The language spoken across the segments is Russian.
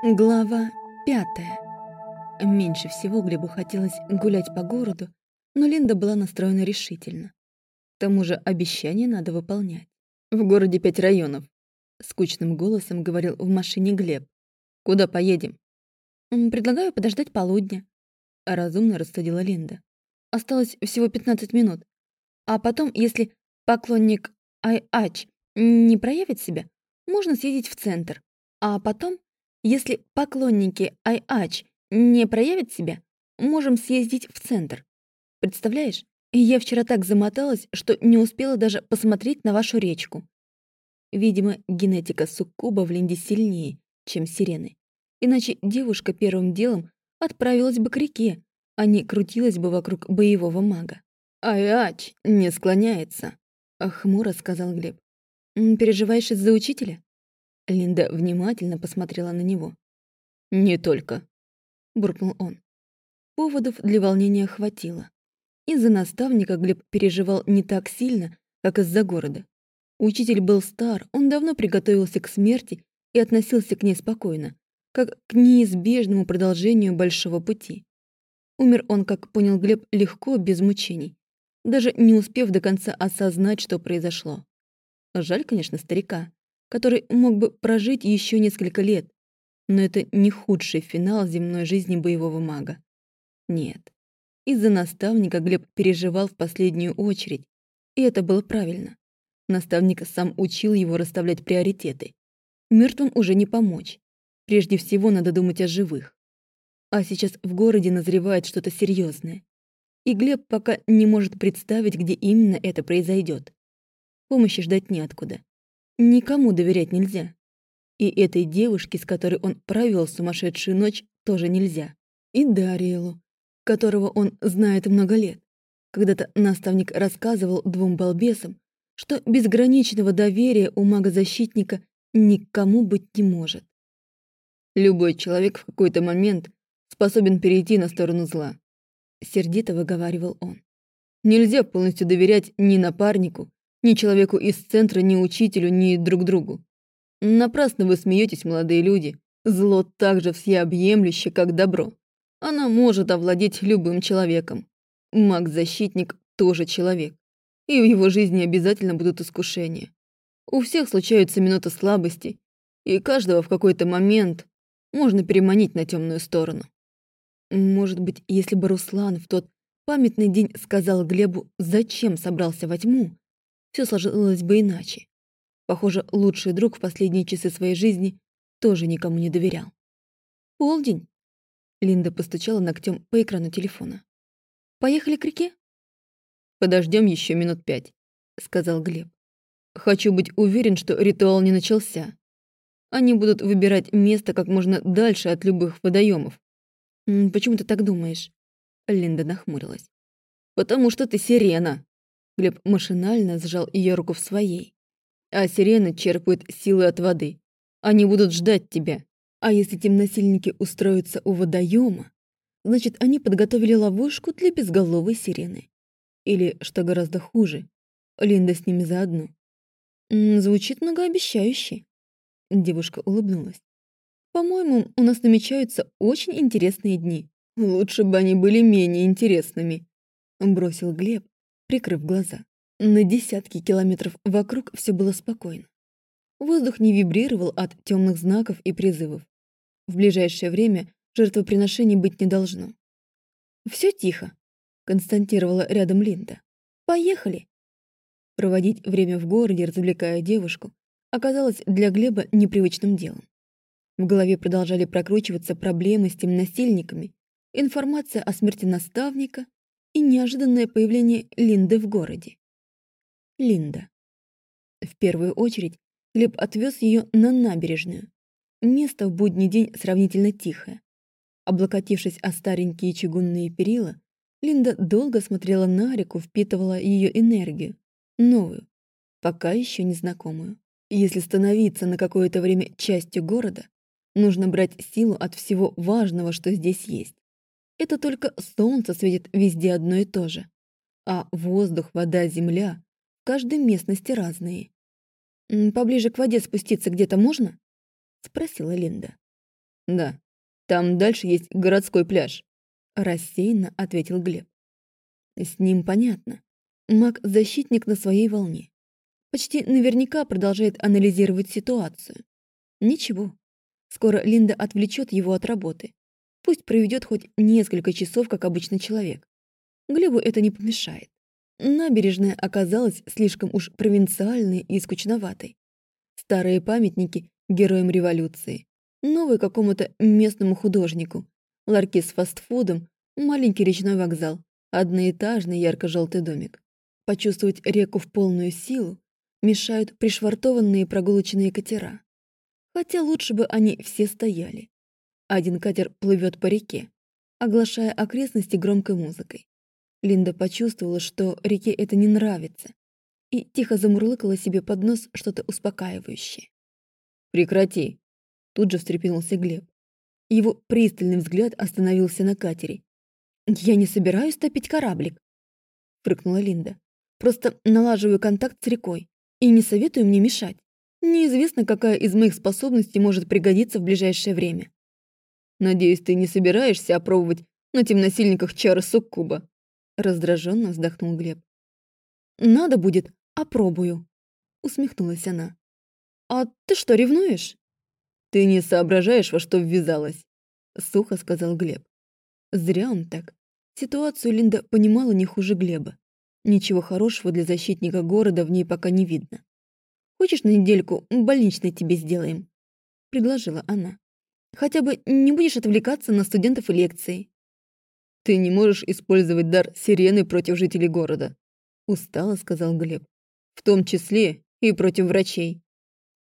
Глава пятая. Меньше всего Глебу хотелось гулять по городу, но Линда была настроена решительно. К тому же обещание надо выполнять. «В городе пять районов», — скучным голосом говорил в машине Глеб. «Куда поедем?» «Предлагаю подождать полудня», — разумно рассудила Линда. «Осталось всего 15 минут. А потом, если поклонник Ай-Ач не проявит себя, можно съездить в центр. А потом если поклонники Ай-Ач не проявят себя, можем съездить в центр. Представляешь, я вчера так замоталась, что не успела даже посмотреть на вашу речку. Видимо, генетика суккуба в Линде сильнее, чем сирены. Иначе девушка первым делом отправилась бы к реке, а не крутилась бы вокруг боевого мага. «Ай-ач, не склоняется», — хмуро сказал Глеб. «Переживаешь из-за учителя?» Линда внимательно посмотрела на него. «Не только», — буркнул он. Поводов для волнения хватило. Из-за наставника Глеб переживал не так сильно, как из-за города. Учитель был стар, он давно приготовился к смерти и относился к ней спокойно, как к неизбежному продолжению большого пути. Умер он, как понял Глеб, легко, без мучений, даже не успев до конца осознать, что произошло. Жаль, конечно, старика который мог бы прожить еще несколько лет, но это не худший финал земной жизни боевого мага. Нет. Из-за наставника Глеб переживал в последнюю очередь, и это было правильно. Наставник сам учил его расставлять приоритеты. Мертвым уже не помочь. Прежде всего надо думать о живых. А сейчас в городе назревает что-то серьезное. И Глеб пока не может представить, где именно это произойдет. Помощи ждать неоткуда. Никому доверять нельзя. И этой девушке, с которой он провел сумасшедшую ночь, тоже нельзя. И Дариэлу, которого он знает много лет. Когда-то наставник рассказывал двум балбесам, что безграничного доверия у мага-защитника никому быть не может. Любой человек в какой-то момент способен перейти на сторону зла. Сердито выговаривал он. Нельзя полностью доверять ни напарнику, ни человеку из центра, ни учителю, ни друг другу. Напрасно вы смеетесь, молодые люди. Зло так же всеобъемлюще, как добро. Она может овладеть любым человеком. Маг-защитник тоже человек. И в его жизни обязательно будут искушения. У всех случаются минуты слабости, и каждого в какой-то момент можно переманить на темную сторону. Может быть, если бы Руслан в тот памятный день сказал Глебу, зачем собрался во тьму, все сложилось бы иначе. Похоже, лучший друг в последние часы своей жизни тоже никому не доверял. «Полдень!» Линда постучала ногтем по экрану телефона. «Поехали к реке?» Подождем еще минут пять», — сказал Глеб. «Хочу быть уверен, что ритуал не начался. Они будут выбирать место как можно дальше от любых водоемов. «Почему ты так думаешь?» Линда нахмурилась. «Потому что ты сирена!» Глеб машинально сжал ее руку в своей. А сирены черпают силы от воды. Они будут ждать тебя. А если темносильники устроятся у водоема, значит, они подготовили ловушку для безголовой сирены. Или, что гораздо хуже, Линда с ними заодно. Звучит многообещающе. Девушка улыбнулась. По-моему, у нас намечаются очень интересные дни. Лучше бы они были менее интересными. Бросил Глеб, прикрыв глаза. На десятки километров вокруг все было спокойно. Воздух не вибрировал от темных знаков и призывов. В ближайшее время жертвоприношений быть не должно. Все тихо», — констатировала рядом Линда. «Поехали». Проводить время в городе, развлекая девушку, оказалось для Глеба непривычным делом. В голове продолжали прокручиваться проблемы с темносильниками, информация о смерти наставника и неожиданное появление Линды в городе. Линда. В первую очередь Глеб отвез ее на набережную. Место в будний день сравнительно тихое. Облокотившись о старенькие чугунные перила, Линда долго смотрела на реку, впитывала ее энергию, новую, пока еще незнакомую. Если становиться на какое-то время частью города, нужно брать силу от всего важного, что здесь есть. Это только солнце светит везде одно и то же. А воздух, вода, земля в каждой местности разные. «Поближе к воде спуститься где-то можно?» — спросила Линда. Да, там дальше есть городской пляж. Рассеянно ответил Глеб. С ним понятно. Маг-защитник на своей волне. Почти наверняка продолжает анализировать ситуацию. Ничего. Скоро Линда отвлечет его от работы. Пусть проведет хоть несколько часов, как обычный человек. Глебу это не помешает. Набережная оказалась слишком уж провинциальной и скучноватой. Старые памятники героям революции, новый какому-то местному художнику, ларьки с фастфудом, маленький речной вокзал, одноэтажный ярко-желтый домик. Почувствовать реку в полную силу мешают пришвартованные прогулочные катера. Хотя лучше бы они все стояли. Один катер плывет по реке, оглашая окрестности громкой музыкой. Линда почувствовала, что реке это не нравится, и тихо замурлыкала себе под нос что-то успокаивающее. «Прекрати!» Тут же встрепенулся Глеб. Его пристальный взгляд остановился на катере. «Я не собираюсь топить кораблик», — фрыкнула Линда. «Просто налаживаю контакт с рекой и не советую мне мешать. Неизвестно, какая из моих способностей может пригодиться в ближайшее время». «Надеюсь, ты не собираешься опробовать на темносильниках чары суккуба?» Раздраженно вздохнул Глеб. «Надо будет, опробую», — усмехнулась она. «А ты что, ревнуешь?» «Ты не соображаешь, во что ввязалась», — сухо сказал Глеб. Зря он так. Ситуацию Линда понимала не хуже Глеба. Ничего хорошего для защитника города в ней пока не видно. «Хочешь на недельку больничный тебе сделаем?» — предложила она. «Хотя бы не будешь отвлекаться на студентов и лекции». «Ты не можешь использовать дар сирены против жителей города», — устало сказал Глеб. «В том числе и против врачей».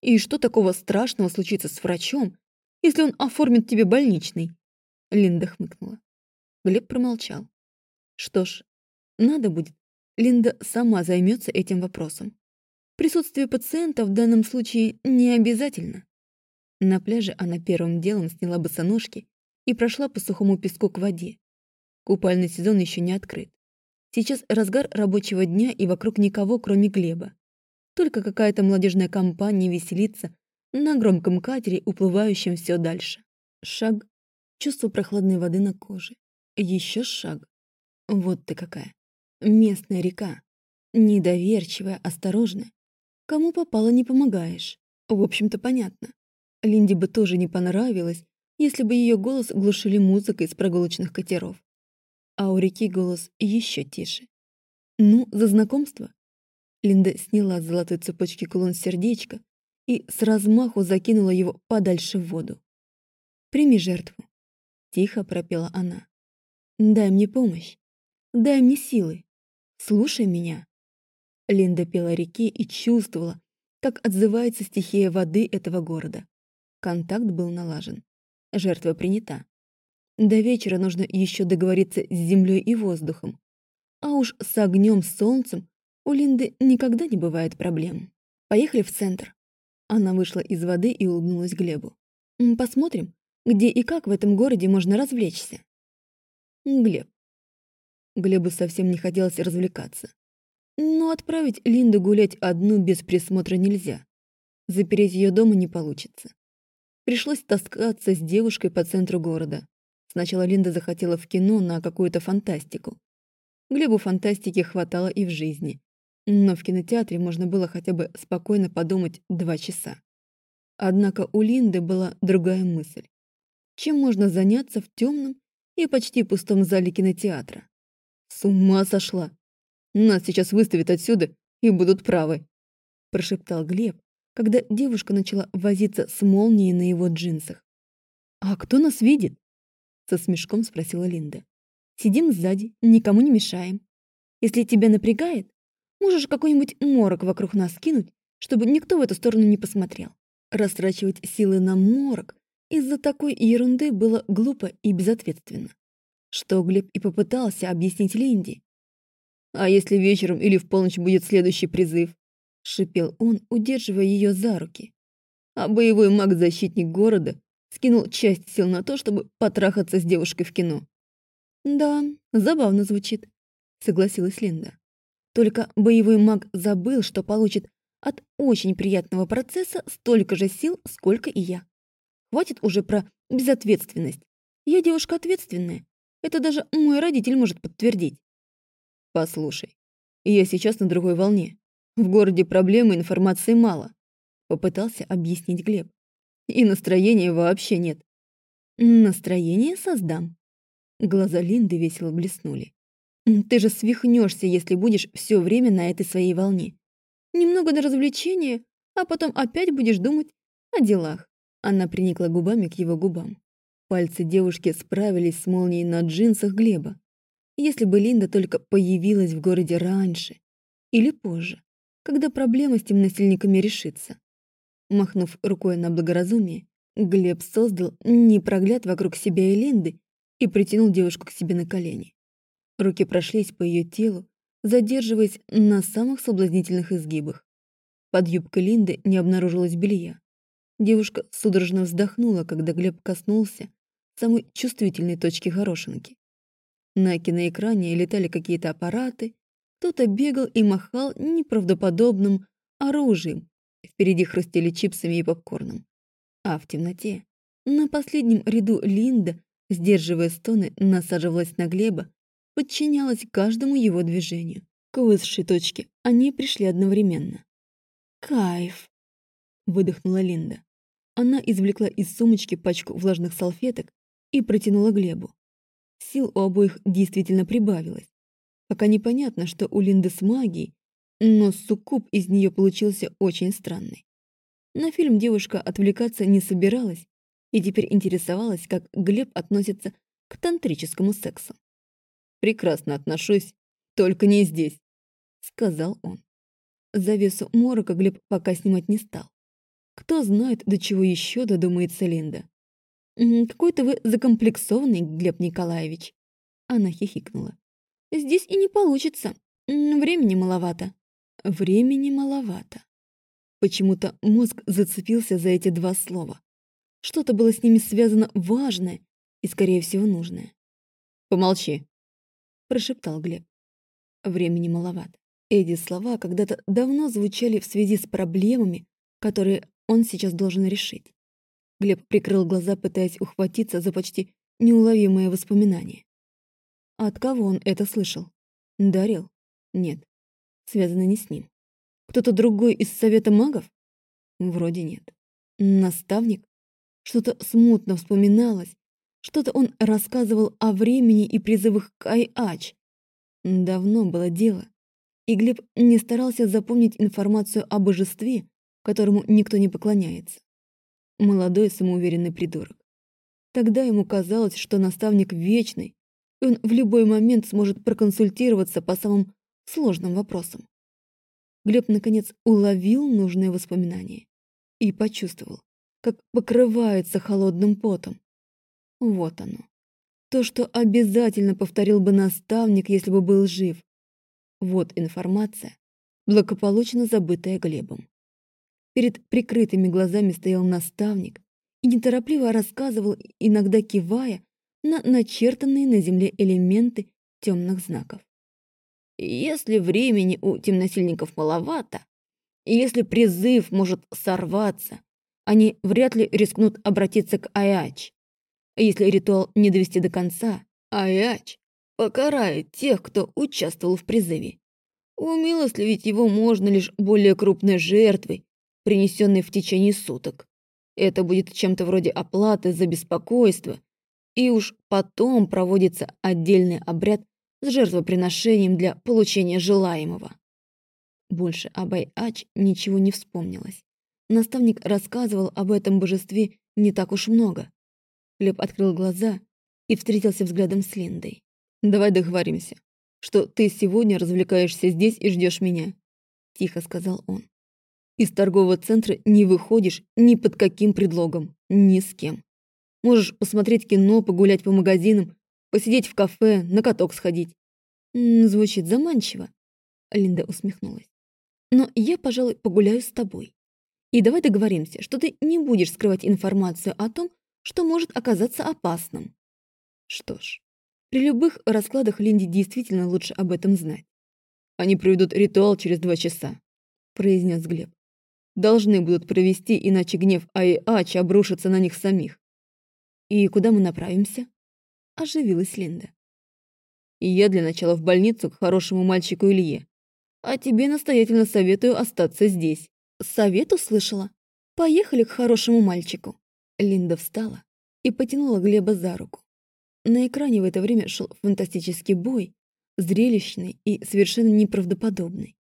«И что такого страшного случится с врачом, если он оформит тебе больничный?» Линда хмыкнула. Глеб промолчал. «Что ж, надо будет. Линда сама займется этим вопросом. Присутствие пациента в данном случае не обязательно». На пляже она первым делом сняла босоножки и прошла по сухому песку к воде. Купальный сезон еще не открыт. Сейчас разгар рабочего дня и вокруг никого, кроме Глеба. Только какая-то молодежная компания веселится на громком катере, уплывающем все дальше. Шаг. Чувство прохладной воды на коже. Еще шаг. Вот ты какая. Местная река. Недоверчивая, осторожная. Кому попало, не помогаешь. В общем-то, понятно. Линде бы тоже не понравилось, если бы ее голос глушили музыкой из прогулочных катеров а у реки голос еще тише. «Ну, за знакомство?» Линда сняла с золотой цепочки кулон сердечко и с размаху закинула его подальше в воду. «Прими жертву», — тихо пропела она. «Дай мне помощь. Дай мне силы. Слушай меня». Линда пела реке и чувствовала, как отзывается стихия воды этого города. Контакт был налажен. Жертва принята. До вечера нужно еще договориться с землей и воздухом. А уж с огнем, с солнцем у Линды никогда не бывает проблем. Поехали в центр. Она вышла из воды и улыбнулась Глебу. Посмотрим, где и как в этом городе можно развлечься. Глеб. Глебу совсем не хотелось развлекаться. Но отправить Линду гулять одну без присмотра нельзя. Запереть ее дома не получится. Пришлось таскаться с девушкой по центру города. Сначала Линда захотела в кино на какую-то фантастику. Глебу фантастики хватало и в жизни. Но в кинотеатре можно было хотя бы спокойно подумать два часа. Однако у Линды была другая мысль. Чем можно заняться в темном и почти пустом зале кинотеатра? С ума сошла! Нас сейчас выставят отсюда и будут правы, прошептал Глеб, когда девушка начала возиться с молнией на его джинсах. А кто нас видит? со смешком спросила Линда. Сидим сзади, никому не мешаем. Если тебя напрягает, можешь какой-нибудь морок вокруг нас кинуть, чтобы никто в эту сторону не посмотрел. Растрачивать силы на морок из-за такой ерунды было глупо и безответственно. Что Глеб и попытался объяснить Линде. «А если вечером или в полночь будет следующий призыв?» — шипел он, удерживая ее за руки. «А боевой маг-защитник города скинул часть сил на то, чтобы потрахаться с девушкой в кино. «Да, забавно звучит», — согласилась Линда. Только боевой маг забыл, что получит от очень приятного процесса столько же сил, сколько и я. Хватит уже про безответственность. Я девушка ответственная. Это даже мой родитель может подтвердить. Послушай, я сейчас на другой волне. В городе проблемы, информации мало. Попытался объяснить Глеб. И настроения вообще нет. Настроение создам. Глаза Линды весело блеснули. Ты же свихнешься, если будешь все время на этой своей волне. Немного на развлечение, а потом опять будешь думать о делах. Она приникла губами к его губам. Пальцы девушки справились с молнией на джинсах Глеба. Если бы Линда только появилась в городе раньше или позже, когда проблема с тем насильниками решится. Махнув рукой на благоразумие, Глеб создал непрогляд вокруг себя и Линды и притянул девушку к себе на колени. Руки прошлись по ее телу, задерживаясь на самых соблазнительных изгибах. Под юбкой Линды не обнаружилось белья. Девушка судорожно вздохнула, когда Глеб коснулся самой чувствительной точки горошинки. На киноэкране летали какие-то аппараты, кто-то бегал и махал неправдоподобным оружием, впереди хрустели чипсами и попкорном. А в темноте, на последнем ряду Линда, сдерживая стоны, насаживалась на Глеба, подчинялась каждому его движению. К высшей точке они пришли одновременно. «Кайф!» — выдохнула Линда. Она извлекла из сумочки пачку влажных салфеток и протянула Глебу. Сил у обоих действительно прибавилось. Пока непонятно, что у Линды с магией, но суккуб из нее получился очень странный. На фильм девушка отвлекаться не собиралась и теперь интересовалась, как Глеб относится к тантрическому сексу. «Прекрасно отношусь, только не здесь», — сказал он. Завесу морока Глеб пока снимать не стал. Кто знает, до чего еще додумается Линда. «Какой-то вы закомплексованный, Глеб Николаевич». Она хихикнула. «Здесь и не получится. Времени маловато». «Времени маловато». Почему-то мозг зацепился за эти два слова. Что-то было с ними связано важное и, скорее всего, нужное. «Помолчи», — прошептал Глеб. Времени маловато. Эти слова когда-то давно звучали в связи с проблемами, которые он сейчас должен решить. Глеб прикрыл глаза, пытаясь ухватиться за почти неуловимое воспоминание. От кого он это слышал? Дарил? Нет. Связано не с ним. Кто-то другой из Совета магов? Вроде нет. Наставник? Что-то смутно вспоминалось. Что-то он рассказывал о времени и призывах к Ай-Ач. Давно было дело. И Глеб не старался запомнить информацию о божестве, которому никто не поклоняется. Молодой самоуверенный придурок. Тогда ему казалось, что наставник вечный, он в любой момент сможет проконсультироваться по самым сложным вопросам. Глеб, наконец, уловил нужное воспоминание и почувствовал, как покрывается холодным потом. Вот оно. То, что обязательно повторил бы наставник, если бы был жив. Вот информация, благополучно забытая Глебом. Перед прикрытыми глазами стоял наставник и неторопливо рассказывал, иногда кивая, на начертанные на земле элементы темных знаков. Если времени у темносильников маловато, если призыв может сорваться, они вряд ли рискнут обратиться к Аяч. Если ритуал не довести до конца, Аяч покарает тех, кто участвовал в призыве. Умилостливить его можно лишь более крупной жертвой, принесенной в течение суток. Это будет чем-то вроде оплаты за беспокойство, и уж потом проводится отдельный обряд с жертвоприношением для получения желаемого. Больше об Айач ничего не вспомнилось. Наставник рассказывал об этом божестве не так уж много. Леп открыл глаза и встретился взглядом с Линдой. «Давай договоримся, что ты сегодня развлекаешься здесь и ждешь меня», — тихо сказал он. «Из торгового центра не выходишь ни под каким предлогом, ни с кем. Можешь посмотреть кино, погулять по магазинам, Посидеть в кафе, на каток сходить. Звучит заманчиво. Линда усмехнулась. Но я, пожалуй, погуляю с тобой. И давай договоримся, что ты не будешь скрывать информацию о том, что может оказаться опасным. Что ж, при любых раскладах Линде действительно лучше об этом знать. Они проведут ритуал через два часа, произнес Глеб. должны будут провести, иначе гнев Айач обрушится на них самих. «И куда мы направимся?» — оживилась Линда. «И я для начала в больницу к хорошему мальчику Илье. А тебе настоятельно советую остаться здесь». «Совет услышала. Поехали к хорошему мальчику». Линда встала и потянула Глеба за руку. На экране в это время шел фантастический бой, зрелищный и совершенно неправдоподобный.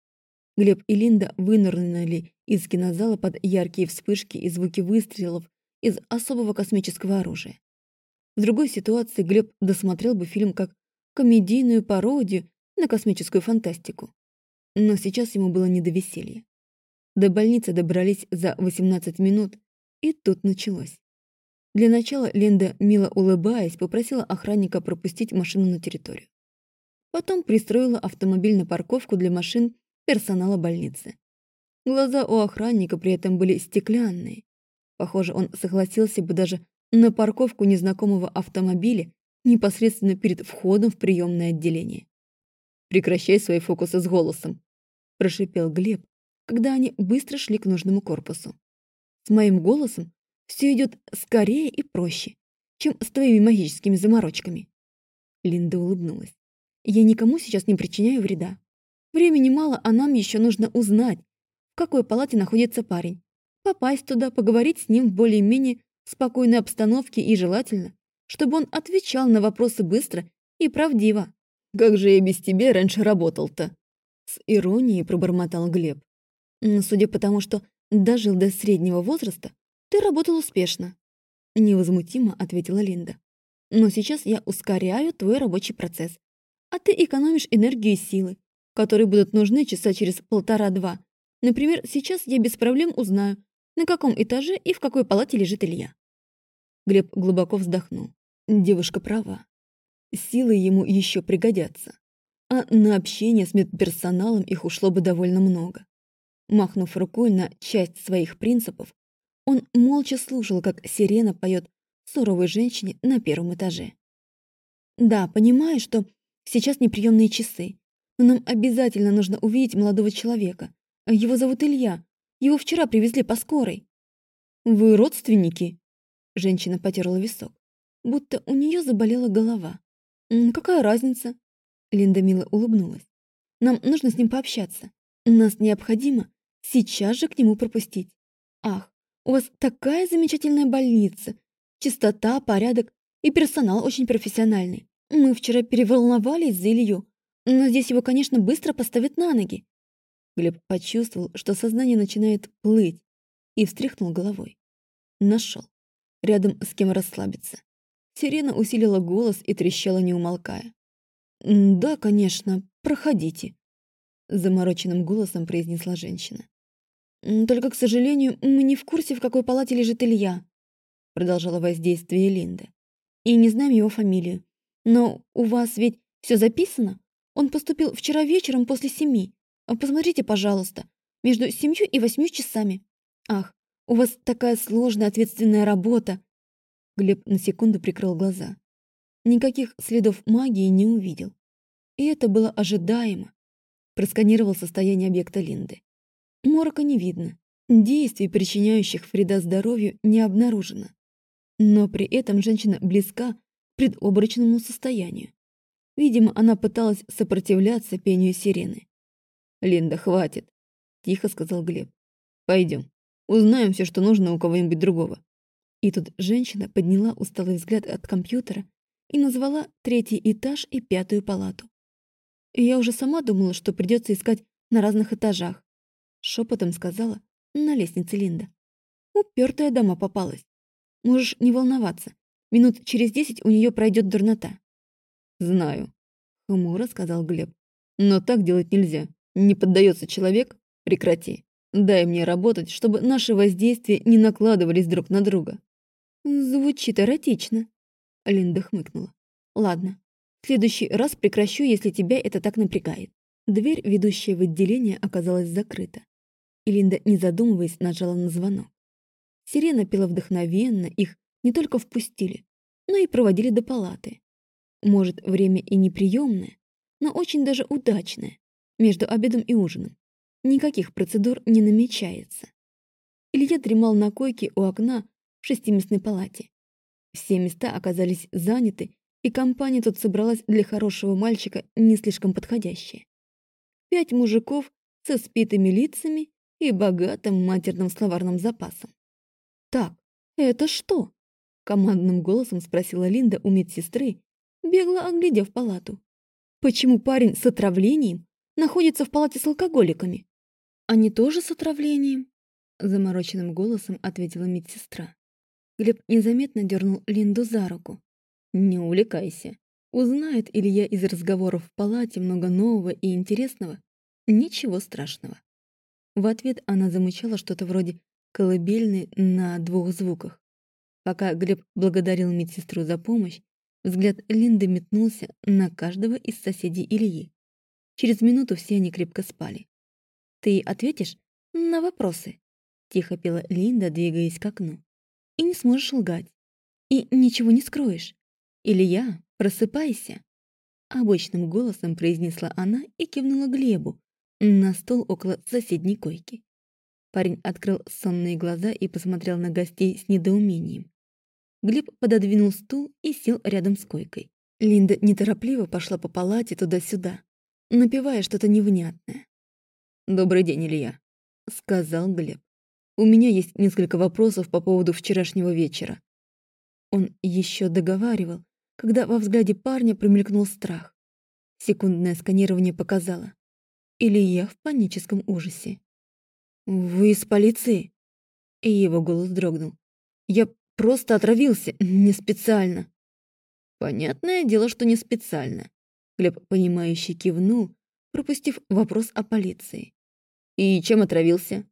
Глеб и Линда вынырнули из кинозала под яркие вспышки и звуки выстрелов из особого космического оружия. В другой ситуации Глеб досмотрел бы фильм как комедийную пародию на космическую фантастику. Но сейчас ему было не до веселья. До больницы добрались за 18 минут, и тут началось. Для начала Ленда, мило улыбаясь, попросила охранника пропустить машину на территорию. Потом пристроила автомобиль на парковку для машин персонала больницы. Глаза у охранника при этом были стеклянные. Похоже, он согласился бы даже на парковку незнакомого автомобиля непосредственно перед входом в приемное отделение. «Прекращай свои фокусы с голосом», – прошипел Глеб, когда они быстро шли к нужному корпусу. С моим голосом все идет скорее и проще, чем с твоими магическими заморочками. Линда улыбнулась. Я никому сейчас не причиняю вреда. Времени мало, а нам еще нужно узнать, в какой палате находится парень. Попасть туда, поговорить с ним в более-менее спокойной обстановке и желательно, чтобы он отвечал на вопросы быстро и правдиво. «Как же я без тебя раньше работал-то?» С иронией пробормотал Глеб. Но судя по тому, что дожил до среднего возраста, ты работал успешно. Невозмутимо ответила Линда. Но сейчас я ускоряю твой рабочий процесс. А ты экономишь энергию и силы, которые будут нужны часа через полтора-два. Например, сейчас я без проблем узнаю, на каком этаже и в какой палате лежит Илья. Глеб глубоко вздохнул. Девушка права. Силы ему еще пригодятся. А на общение с медперсоналом их ушло бы довольно много. Махнув рукой на часть своих принципов, он молча слушал, как сирена поет суровой женщине на первом этаже. Да, понимаю, что сейчас неприемные часы, но нам обязательно нужно увидеть молодого человека. Его зовут Илья. Его вчера привезли по скорой. Вы родственники? Женщина потерла висок, будто у нее заболела голова. Какая разница? Линда мило улыбнулась. Нам нужно с ним пообщаться. Нас необходимо сейчас же к нему пропустить. Ах, у вас такая замечательная больница. Чистота, порядок и персонал очень профессиональный. Мы вчера переволновались за Илью, но здесь его, конечно, быстро поставят на ноги. Глеб почувствовал, что сознание начинает плыть, и встряхнул головой. Нашел. Рядом с кем расслабиться. Сирена усилила голос и трещала, не умолкая. «Да, конечно, проходите», — замороченным голосом произнесла женщина. «Только, к сожалению, мы не в курсе, в какой палате лежит Илья», — продолжала воздействие Линда. «И не знаем его фамилию. Но у вас ведь все записано? Он поступил вчера вечером после семи. А посмотрите, пожалуйста, между семью и восьмью часами. Ах, у вас такая сложная ответственная работа». Глеб на секунду прикрыл глаза. Никаких следов магии не увидел. И это было ожидаемо. Просканировал состояние объекта Линды. Морока не видно. Действий, причиняющих вреда здоровью, не обнаружено. Но при этом женщина близка к предобрачному состоянию. Видимо, она пыталась сопротивляться пению сирены. «Линда, хватит», — тихо сказал Глеб. «Пойдем, узнаем все, что нужно у кого-нибудь другого». И тут женщина подняла усталый взгляд от компьютера и назвала третий этаж и пятую палату. И я уже сама думала, что придется искать на разных этажах. Шепотом сказала на лестнице Линда. Упертая дама попалась. Можешь не волноваться. Минут через десять у нее пройдет дурнота. Знаю, хмуро сказал Глеб. Но так делать нельзя. Не поддается человек? Прекрати. Дай мне работать, чтобы наши воздействия не накладывались друг на друга. Звучит эротично. Линда хмыкнула. Ладно, в следующий раз прекращу, если тебя это так напрягает. Дверь, ведущая в отделение, оказалась закрыта. И Линда, не задумываясь, нажала на звонок. Сирена пела вдохновенно, их не только впустили, но и проводили до палаты. Может, время и неприемное, но очень даже удачное, между обедом и ужином. Никаких процедур не намечается. Илья дремал на койке у окна в шестиместной палате. Все места оказались заняты, и компания тут собралась для хорошего мальчика не слишком подходящая. Пять мужиков со спитыми лицами и богатым матерным словарным запасом. «Так, это что?» — командным голосом спросила Линда у медсестры, бегло оглядев палату. «Почему парень с отравлением находится в палате с алкоголиками?» «Они тоже с отравлением?» — замороченным голосом ответила медсестра. Глеб незаметно дернул Линду за руку. «Не увлекайся. Узнает Илья из разговоров в палате много нового и интересного. Ничего страшного». В ответ она замычала что-то вроде колыбельной на двух звуках. Пока Глеб благодарил медсестру за помощь, взгляд Линды метнулся на каждого из соседей Ильи. Через минуту все они крепко спали. «Ты ответишь на вопросы?» — тихо пела Линда, двигаясь к окну и не сможешь лгать. И ничего не скроешь. Илья, просыпайся!» Обычным голосом произнесла она и кивнула Глебу на стол около соседней койки. Парень открыл сонные глаза и посмотрел на гостей с недоумением. Глеб пододвинул стул и сел рядом с койкой. Линда неторопливо пошла по палате туда-сюда, напевая что-то невнятное. «Добрый день, Илья», — сказал Глеб. У меня есть несколько вопросов по поводу вчерашнего вечера. Он еще договаривал, когда во взгляде парня промелькнул страх. Секундное сканирование показало. Или я в паническом ужасе. «Вы из полиции?» И его голос дрогнул. «Я просто отравился, не специально». «Понятное дело, что не специально», — Глеб, понимающий, кивнул, пропустив вопрос о полиции. «И чем отравился?»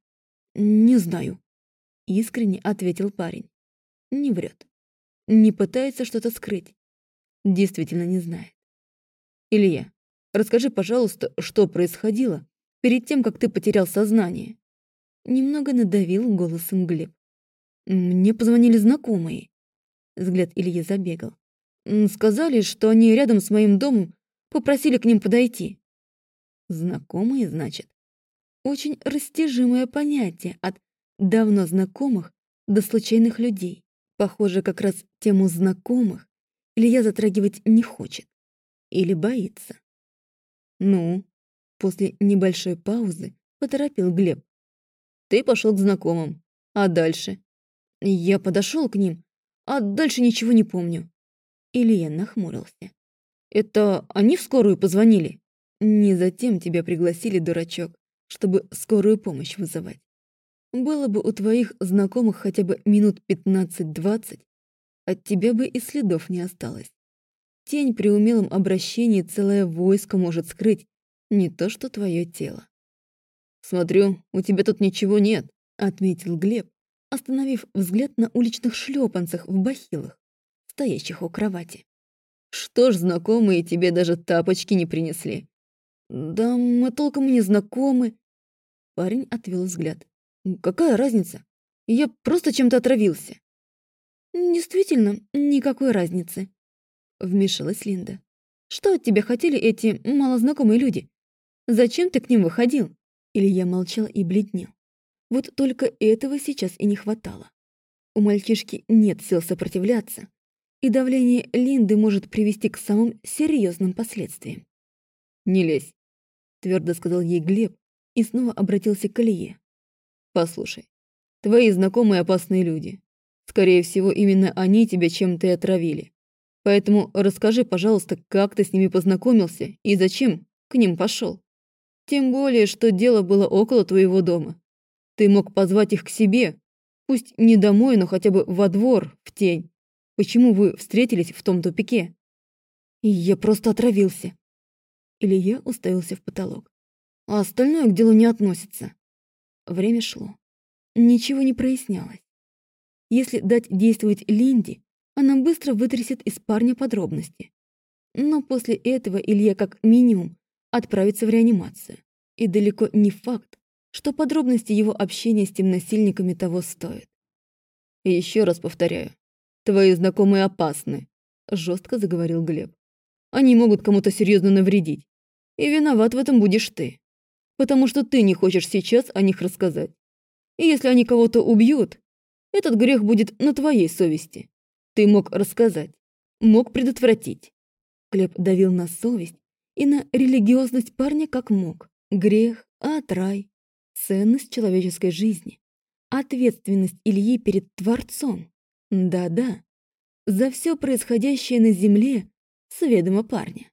«Не знаю», — искренне ответил парень. Не врет. Не пытается что-то скрыть. Действительно не знает. «Илья, расскажи, пожалуйста, что происходило перед тем, как ты потерял сознание?» Немного надавил голосом Глеб. «Мне позвонили знакомые». Взгляд Ильи забегал. «Сказали, что они рядом с моим домом, попросили к ним подойти». «Знакомые, значит?» Очень растяжимое понятие от давно знакомых до случайных людей. Похоже, как раз тему знакомых Илья затрагивать не хочет. Или боится. «Ну?» После небольшой паузы поторопил Глеб. «Ты пошел к знакомым. А дальше?» «Я подошел к ним, а дальше ничего не помню». Илья нахмурился. «Это они в скорую позвонили?» «Не затем тебя пригласили, дурачок чтобы скорую помощь вызывать. Было бы у твоих знакомых хотя бы минут 15-20, от тебя бы и следов не осталось. Тень при умелом обращении целое войско может скрыть, не то что твое тело. «Смотрю, у тебя тут ничего нет», — отметил Глеб, остановив взгляд на уличных шлепанцах в бахилах, стоящих у кровати. «Что ж, знакомые тебе даже тапочки не принесли. «Да мы толком и не знакомы». Парень отвел взгляд. «Какая разница? Я просто чем-то отравился». «Действительно, никакой разницы», — вмешалась Линда. «Что от тебя хотели эти малознакомые люди? Зачем ты к ним выходил?» Илья молчал и бледнел. Вот только этого сейчас и не хватало. У мальчишки нет сил сопротивляться, и давление Линды может привести к самым серьезным последствиям. «Не лезь твердо сказал ей Глеб и снова обратился к Алие. «Послушай, твои знакомые опасные люди. Скорее всего, именно они тебя чем-то отравили. Поэтому расскажи, пожалуйста, как ты с ними познакомился и зачем к ним пошел. Тем более, что дело было около твоего дома. Ты мог позвать их к себе, пусть не домой, но хотя бы во двор, в тень. Почему вы встретились в том тупике?» «Я просто отравился», Илья уставился в потолок. А остальное к делу не относится. Время шло. Ничего не прояснялось. Если дать действовать Линде, она быстро вытрясет из парня подробности. Но после этого Илья как минимум отправится в реанимацию. И далеко не факт, что подробности его общения с тем насильниками того стоят. И еще раз повторяю, твои знакомые опасны, жестко заговорил Глеб. Они могут кому-то серьезно навредить. И виноват в этом будешь ты. Потому что ты не хочешь сейчас о них рассказать. И если они кого-то убьют, этот грех будет на твоей совести. Ты мог рассказать, мог предотвратить. Глеб давил на совесть и на религиозность парня как мог. Грех, ад, рай, ценность человеческой жизни, ответственность Ильи перед Творцом. Да-да, за все происходящее на земле сведомо парня.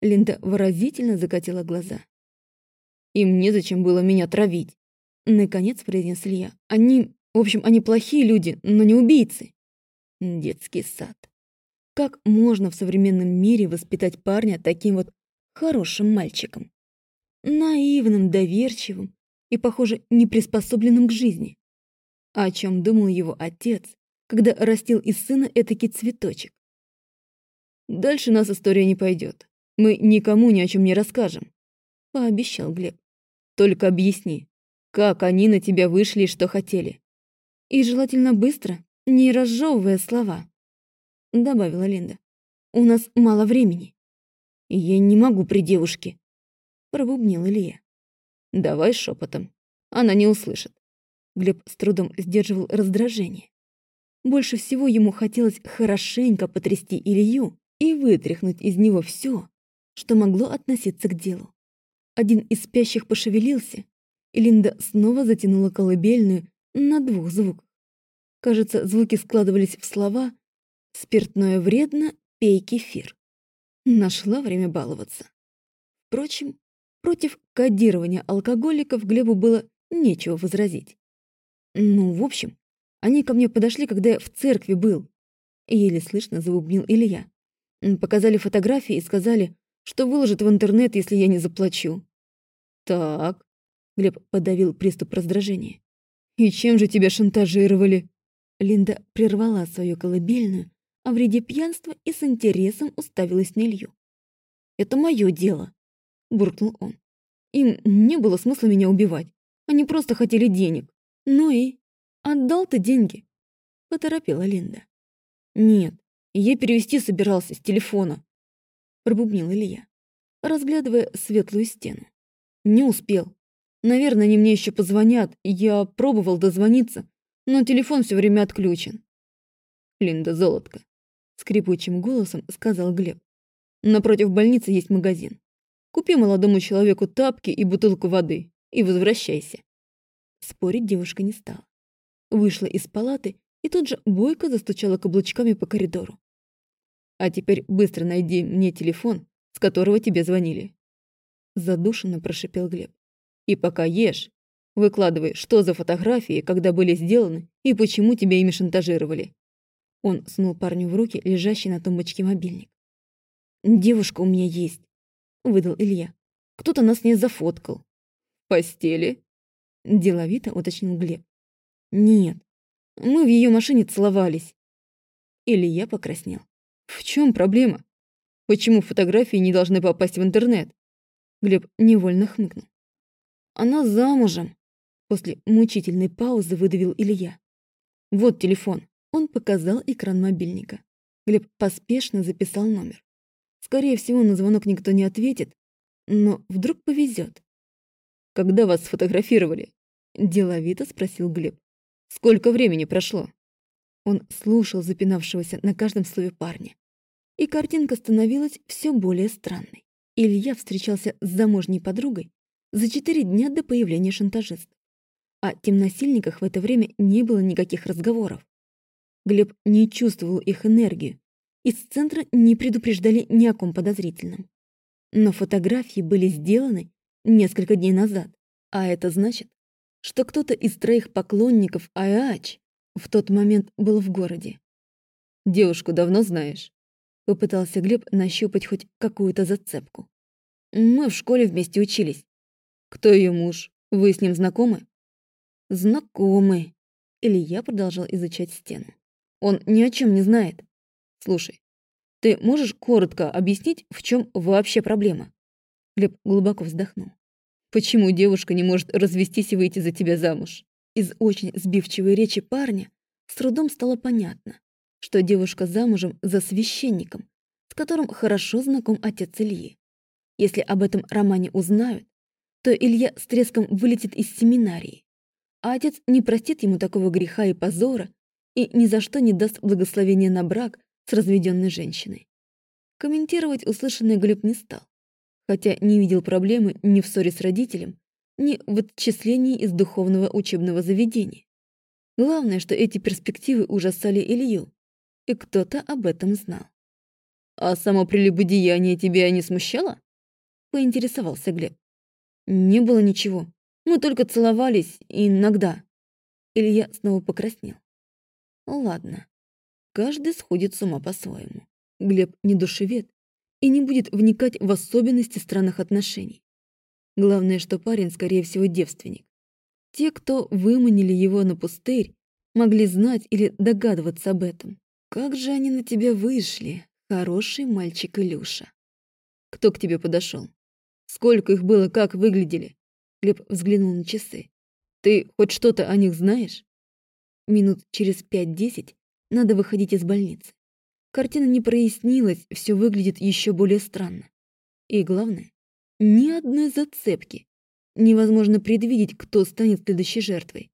Линда выразительно закатила глаза. «Им незачем было меня травить», — наконец произнес Илья. «Они, в общем, они плохие люди, но не убийцы». Детский сад. Как можно в современном мире воспитать парня таким вот хорошим мальчиком? Наивным, доверчивым и, похоже, неприспособленным к жизни. О чем думал его отец, когда растил из сына этакий цветочек? «Дальше нас история не пойдет. Мы никому ни о чем не расскажем», — пообещал Глеб. «Только объясни, как они на тебя вышли и что хотели». «И желательно быстро, не разжевывая слова», — добавила Линда. «У нас мало времени». «Я не могу при девушке», — пробубнил Илья. «Давай шепотом. Она не услышит». Глеб с трудом сдерживал раздражение. Больше всего ему хотелось хорошенько потрясти Илью и вытряхнуть из него все, что могло относиться к делу. Один из спящих пошевелился, и Линда снова затянула колыбельную на двух звуках. Кажется, звуки складывались в слова «спиртное вредно, пей кефир». Нашла время баловаться. Впрочем, против кодирования алкоголиков Глебу было нечего возразить. Ну, в общем, они ко мне подошли, когда я в церкви был. Еле слышно забубнил Илья. Показали фотографии и сказали, что выложат в интернет, если я не заплачу. Так. Глеб подавил приступ раздражения. И чем же тебя шантажировали? Линда прервала свою колыбельную о вреде пьянства и с интересом уставилась на Илью. «Это мое дело», — буркнул он. «Им не было смысла меня убивать. Они просто хотели денег. Ну и... Отдал ты деньги?» — поторопила Линда. «Нет, я перевести собирался с телефона», — пробубнил Илья, разглядывая светлую стену. «Не успел. Наверное, они мне еще позвонят. Я пробовал дозвониться, но телефон все время отключен». «Линда, золотко», — скрипучим голосом сказал Глеб. «Напротив больницы есть магазин. Купи молодому человеку тапки и бутылку воды и возвращайся». Спорить девушка не стала. Вышла из палаты и тут же бойко застучала каблучками по коридору. А теперь быстро найди мне телефон, с которого тебе звонили. Задушенно прошипел Глеб. И пока ешь, выкладывай, что за фотографии, когда были сделаны и почему тебя ими шантажировали. Он сунул парню в руки лежащий на тумбочке мобильник. «Девушка у меня есть», — выдал Илья. «Кто-то нас не зафоткал». «В постели?» — деловито уточнил Глеб. «Нет, мы в ее машине целовались». Илья покраснел. В чем проблема? Почему фотографии не должны попасть в интернет? Глеб невольно хмыкнул. Она замужем. После мучительной паузы выдавил Илья. Вот телефон. Он показал экран мобильника. Глеб поспешно записал номер. Скорее всего, на звонок никто не ответит, но вдруг повезет. «Когда вас сфотографировали?» – деловито спросил Глеб. «Сколько времени прошло?» Он слушал запинавшегося на каждом слове парня. И картинка становилась все более странной. Илья встречался с замужней подругой за четыре дня до появления шантажиста. О темносильниках в это время не было никаких разговоров. Глеб не чувствовал их энергию. Из центра не предупреждали ни о ком подозрительном. Но фотографии были сделаны несколько дней назад. А это значит, что кто-то из троих поклонников Айач в тот момент был в городе. «Девушку давно знаешь?» Попытался Глеб нащупать хоть какую-то зацепку. «Мы в школе вместе учились». «Кто ее муж? Вы с ним знакомы?» «Знакомы». Илья продолжал изучать стену. «Он ни о чем не знает. Слушай, ты можешь коротко объяснить, в чем вообще проблема?» Глеб глубоко вздохнул. «Почему девушка не может развестись и выйти за тебя замуж?» Из очень сбивчивой речи парня с трудом стало понятно, что девушка замужем за священником, с которым хорошо знаком отец Ильи. Если об этом романе узнают, то Илья с треском вылетит из семинарии, а отец не простит ему такого греха и позора и ни за что не даст благословения на брак с разведенной женщиной. Комментировать услышанное Глеб не стал, хотя не видел проблемы ни в ссоре с родителем, ни в отчислении из духовного учебного заведения. Главное, что эти перспективы ужасали Илью, и кто-то об этом знал. «А само прелюбодеяние тебя не смущало?» — поинтересовался Глеб. «Не было ничего. Мы только целовались иногда». Илья снова покраснел. «Ладно. Каждый сходит с ума по-своему. Глеб не душевед и не будет вникать в особенности странных отношений. Главное, что парень, скорее всего, девственник. Те, кто выманили его на пустырь, могли знать или догадываться об этом. Как же они на тебя вышли, хороший мальчик Илюша. Кто к тебе подошел? Сколько их было, как выглядели? Глеб взглянул на часы. Ты хоть что-то о них знаешь? Минут через пять-десять надо выходить из больницы. Картина не прояснилась, все выглядит еще более странно. И главное, ни одной зацепки. Невозможно предвидеть, кто станет следующей жертвой.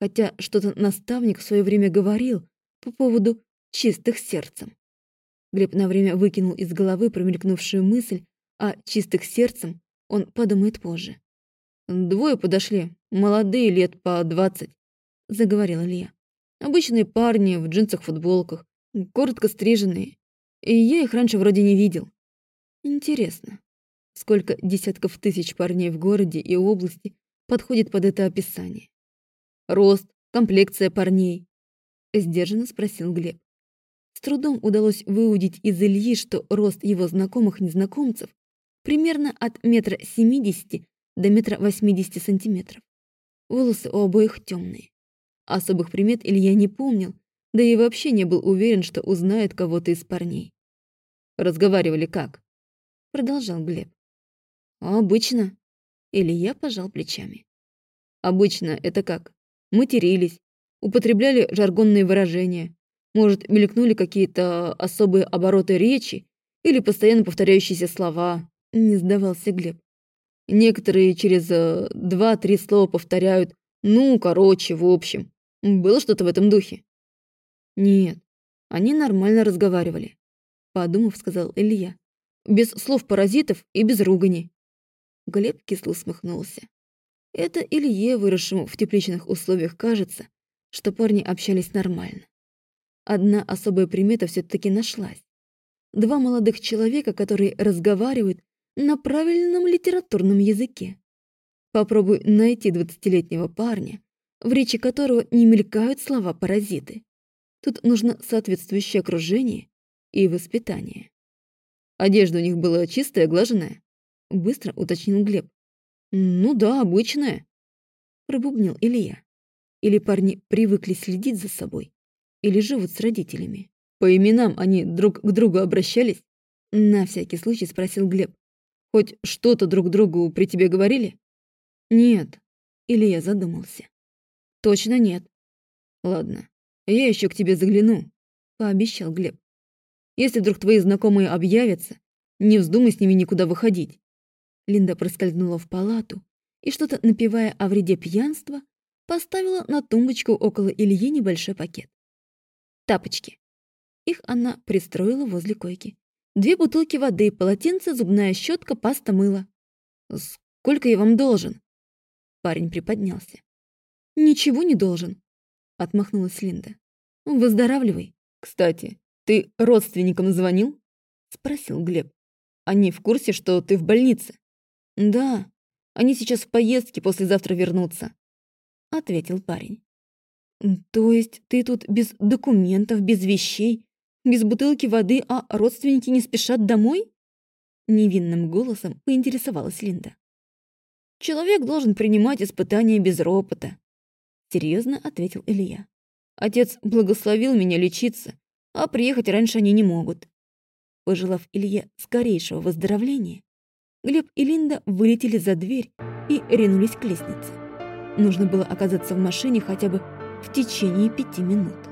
Хотя что-то наставник в свое время говорил по поводу чистых сердцем. Глеб на время выкинул из головы промелькнувшую мысль, а чистых сердцем он подумает позже. «Двое подошли, молодые, лет по двадцать», — заговорил Илья. «Обычные парни в джинсах-футболках, коротко стриженные, и я их раньше вроде не видел. Интересно, сколько десятков тысяч парней в городе и области подходит под это описание? Рост, комплекция парней?» — сдержанно спросил Глеб. С трудом удалось выудить из Ильи, что рост его знакомых-незнакомцев примерно от метра семидесяти до метра восьмидесяти сантиметров. Волосы у обоих темные. Особых примет Илья не помнил, да и вообще не был уверен, что узнает кого-то из парней. «Разговаривали как?» Продолжал Глеб. «Обычно». Илья пожал плечами. «Обычно это как? Матерились, употребляли жаргонные выражения, может, мелькнули какие-то особые обороты речи или постоянно повторяющиеся слова, не сдавался Глеб. Некоторые через э, два-три слова повторяют «ну, короче, в общем». Было что-то в этом духе? Нет, они нормально разговаривали, подумав, сказал Илья. Без слов паразитов и без ругани. Глеб кисло усмехнулся. Это Илье, выросшему в тепличных условиях, кажется, что парни общались нормально. Одна особая примета все-таки нашлась. Два молодых человека, которые разговаривают на правильном литературном языке. Попробуй найти двадцатилетнего парня, в речи которого не мелькают слова-паразиты. Тут нужно соответствующее окружение и воспитание. Одежда у них была чистая, глаженная? Быстро уточнил Глеб. Ну да, обычная. Пробубнил Илья. Или парни привыкли следить за собой, или живут с родителями. По именам они друг к другу обращались? На всякий случай спросил Глеб. Хоть что-то друг другу при тебе говорили? Нет. Или я задумался. Точно нет. Ладно, я еще к тебе загляну, пообещал Глеб. Если вдруг твои знакомые объявятся, не вздумай с ними никуда выходить. Линда проскользнула в палату и, что-то напевая о вреде пьянства, поставила на тумбочку около Ильи небольшой пакет тапочки. Их она пристроила возле койки. Две бутылки воды, полотенце, зубная щетка, паста, мыло. «Сколько я вам должен?» Парень приподнялся. «Ничего не должен», — отмахнулась Линда. «Выздоравливай. Кстати, ты родственникам звонил?» — спросил Глеб. «Они в курсе, что ты в больнице?» «Да, они сейчас в поездке, послезавтра вернутся», — ответил парень. «То есть ты тут без документов, без вещей, без бутылки воды, а родственники не спешат домой?» Невинным голосом поинтересовалась Линда. «Человек должен принимать испытания без ропота», — серьезно ответил Илья. «Отец благословил меня лечиться, а приехать раньше они не могут». Пожелав Илье скорейшего выздоровления, Глеб и Линда вылетели за дверь и ринулись к лестнице. Нужно было оказаться в машине хотя бы в течение пяти минут.